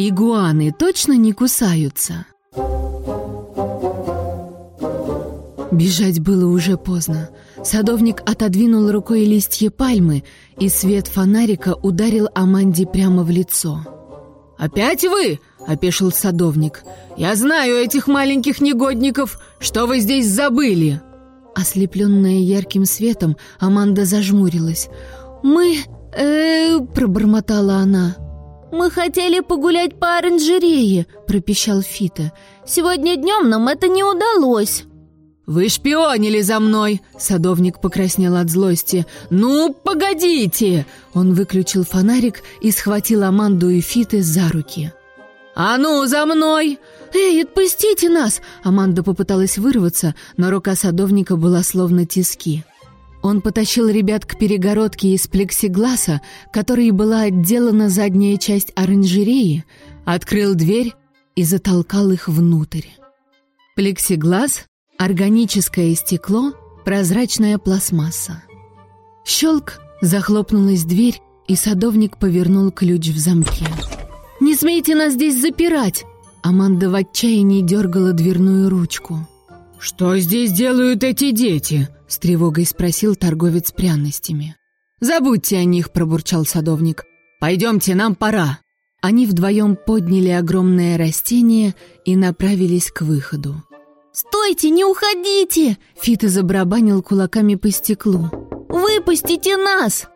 Игуаны точно не кусаются? Бежать было уже поздно. Садовник отодвинул рукой листья пальмы, и свет фонарика ударил Аманде прямо в лицо. «Опять вы?» — опешил садовник. «Я знаю этих маленьких негодников. Что вы здесь забыли?» Ослепленная ярким светом, Аманда зажмурилась. «Мы...» э, пробормотала она. «Мы хотели погулять по оранжерее», — пропищал Фита. «Сегодня днем нам это не удалось». «Вы шпионили за мной!» — садовник покраснел от злости. «Ну, погодите!» Он выключил фонарик и схватил Аманду и Фиты за руки. «А ну, за мной!» «Эй, отпустите нас!» Аманда попыталась вырваться, но рука садовника была словно тиски. Он потащил ребят к перегородке из плексигласа, которой была отделана задняя часть оранжереи, открыл дверь и затолкал их внутрь. Плексиглаз Органическое стекло, прозрачная пластмасса. Щелк, захлопнулась дверь, и садовник повернул ключ в замке. «Не смейте нас здесь запирать!» Аманда в отчаянии дергала дверную ручку. «Что здесь делают эти дети?» — с тревогой спросил торговец пряностями. «Забудьте о них», — пробурчал садовник. «Пойдемте, нам пора». Они вдвоем подняли огромное растение и направились к выходу. «Стойте, не уходите!» Фита забарабанил кулаками по стеклу. «Выпустите нас!»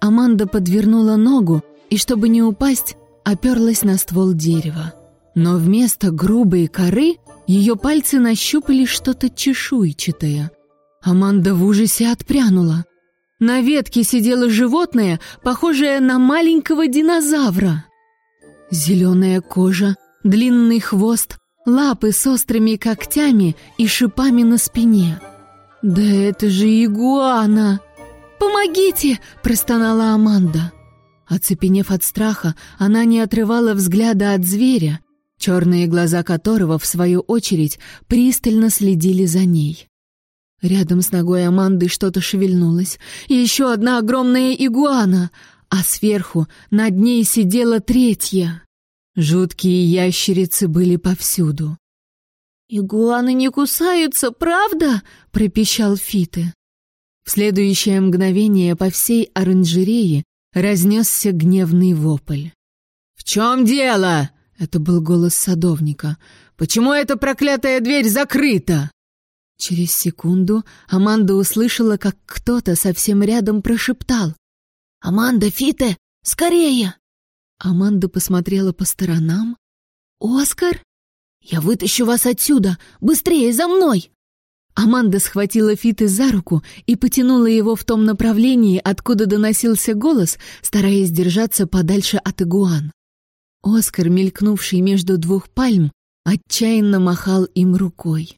Аманда подвернула ногу и, чтобы не упасть, оперлась на ствол дерева. Но вместо грубой коры ее пальцы нащупали что-то чешуйчатое. Аманда в ужасе отпрянула. На ветке сидело животное, похожее на маленького динозавра. Зеленая кожа, длинный хвост, лапы с острыми когтями и шипами на спине. «Да это же игуана!» «Помогите!» — простонала Аманда. Оцепенев от страха, она не отрывала взгляда от зверя, черные глаза которого, в свою очередь, пристально следили за ней. Рядом с ногой Аманды что-то шевельнулось. Еще одна огромная игуана, а сверху над ней сидела третья. Жуткие ящерицы были повсюду. «Игуаны не кусаются, правда?» — пропищал Фиты. В следующее мгновение по всей оранжерее разнесся гневный вопль. «В чем дело?» — это был голос садовника. «Почему эта проклятая дверь закрыта?» Через секунду Аманда услышала, как кто-то совсем рядом прошептал. «Аманда, Фите, скорее!» Аманда посмотрела по сторонам. «Оскар? Я вытащу вас отсюда! Быстрее, за мной!» Аманда схватила Фиты за руку и потянула его в том направлении, откуда доносился голос, стараясь держаться подальше от игуан. Оскар, мелькнувший между двух пальм, отчаянно махал им рукой.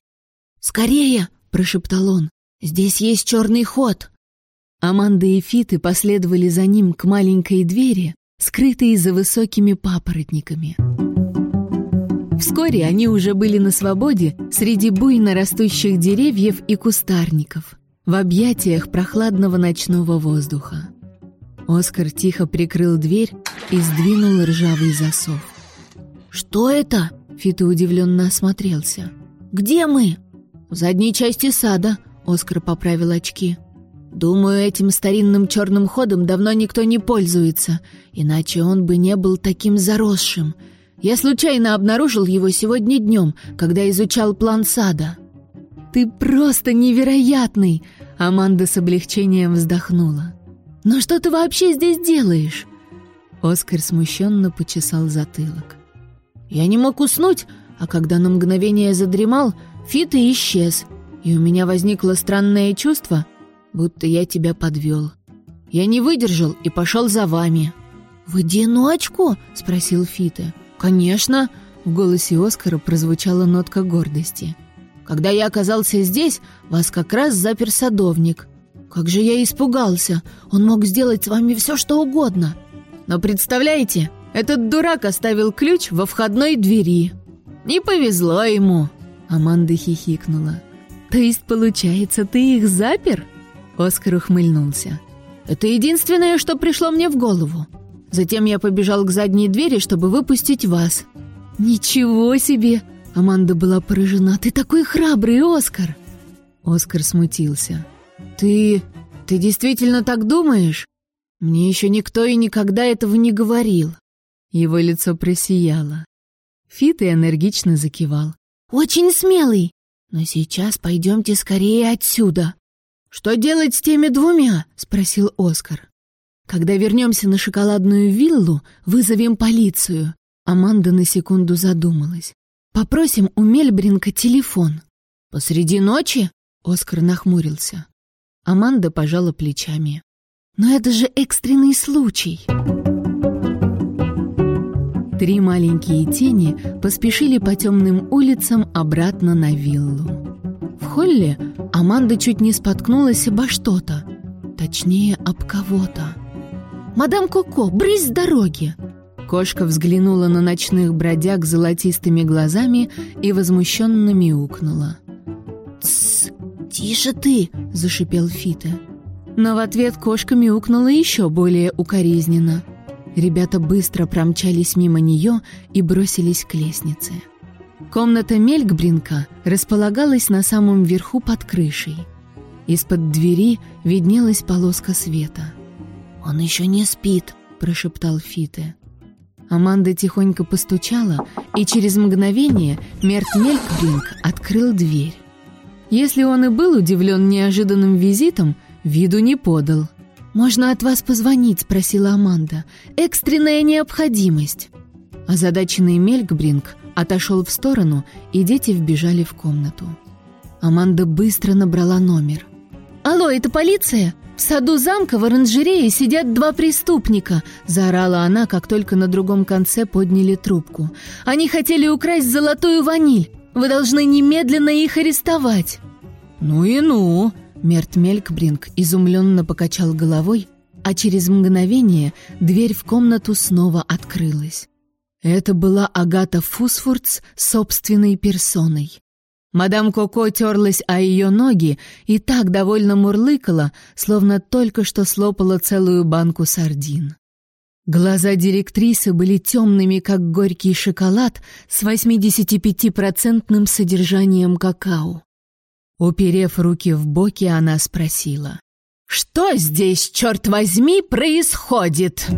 «Скорее!» — прошептал он. «Здесь есть черный ход!» Аманда и Фиты последовали за ним к маленькой двери, скрытые за высокими папоротниками. Вскоре они уже были на свободе среди буйно растущих деревьев и кустарников, в объятиях прохладного ночного воздуха. Оскар тихо прикрыл дверь и сдвинул ржавый засов. «Что это?» — Фита удивленно осмотрелся. «Где мы?» «В задней части сада», — Оскар поправил очки. Думаю, этим старинным черным ходом давно никто не пользуется, иначе он бы не был таким заросшим. Я случайно обнаружил его сегодня днем, когда изучал план сада. Ты просто невероятный, Аманда с облегчением вздохнула. Но что ты вообще здесь делаешь? Оскар смущенно почесал затылок. Я не мог уснуть, а когда на мгновение задремал, Фит и исчез, и у меня возникло странное чувство — будто я тебя подвел. Я не выдержал и пошел за вами». «В одиночку?» — спросил Фита. «Конечно!» — в голосе Оскара прозвучала нотка гордости. «Когда я оказался здесь, вас как раз запер садовник. Как же я испугался! Он мог сделать с вами все, что угодно. Но представляете, этот дурак оставил ключ во входной двери. Не повезло ему!» Аманда хихикнула. «То есть, получается, ты их запер?» Оскар ухмыльнулся. «Это единственное, что пришло мне в голову. Затем я побежал к задней двери, чтобы выпустить вас». «Ничего себе!» Аманда была поражена. «Ты такой храбрый, Оскар!» Оскар смутился. «Ты... ты действительно так думаешь? Мне еще никто и никогда этого не говорил». Его лицо просияло. Фит энергично закивал. «Очень смелый! Но сейчас пойдемте скорее отсюда!» «Что делать с теми двумя?» — спросил Оскар. «Когда вернемся на шоколадную виллу, вызовем полицию». Аманда на секунду задумалась. «Попросим у Мельбринка телефон». «Посреди ночи?» — Оскар нахмурился. Аманда пожала плечами. «Но это же экстренный случай!» Три маленькие тени поспешили по темным улицам обратно на виллу. В холле Аманда чуть не споткнулась обо что-то. Точнее, об кого-то. «Мадам Коко, брысь с дороги!» Кошка взглянула на ночных бродяг золотистыми глазами и возмущенно мяукнула. «Тссс, тише ты!» — зашипел Фита. Но в ответ кошка мяукнула еще более укоризненно — Ребята быстро промчались мимо нее и бросились к лестнице. Комната Мельгбринка располагалась на самом верху под крышей. Из-под двери виднелась полоска света. «Он еще не спит», — прошептал Фите. Аманда тихонько постучала, и через мгновение Мерт Мельгбринк открыл дверь. Если он и был удивлен неожиданным визитом, виду не подал — «Можно от вас позвонить?» — спросила Аманда. «Экстренная необходимость». Озадаченный Мельгбринг отошел в сторону, и дети вбежали в комнату. Аманда быстро набрала номер. «Алло, это полиция? В саду замка в оранжерее сидят два преступника!» Заорала она, как только на другом конце подняли трубку. «Они хотели украсть золотую ваниль! Вы должны немедленно их арестовать!» «Ну и ну!» Мерт Мелькбринг изумленно покачал головой, а через мгновение дверь в комнату снова открылась. Это была Агата Фусфурц собственной персоной. Мадам Коко терлась о ее ноги и так довольно мурлыкала, словно только что слопала целую банку сардин. Глаза директрисы были темными, как горький шоколад с 85-процентным содержанием какао. Уперев руки в боки, она спросила. «Что здесь, черт возьми, происходит?»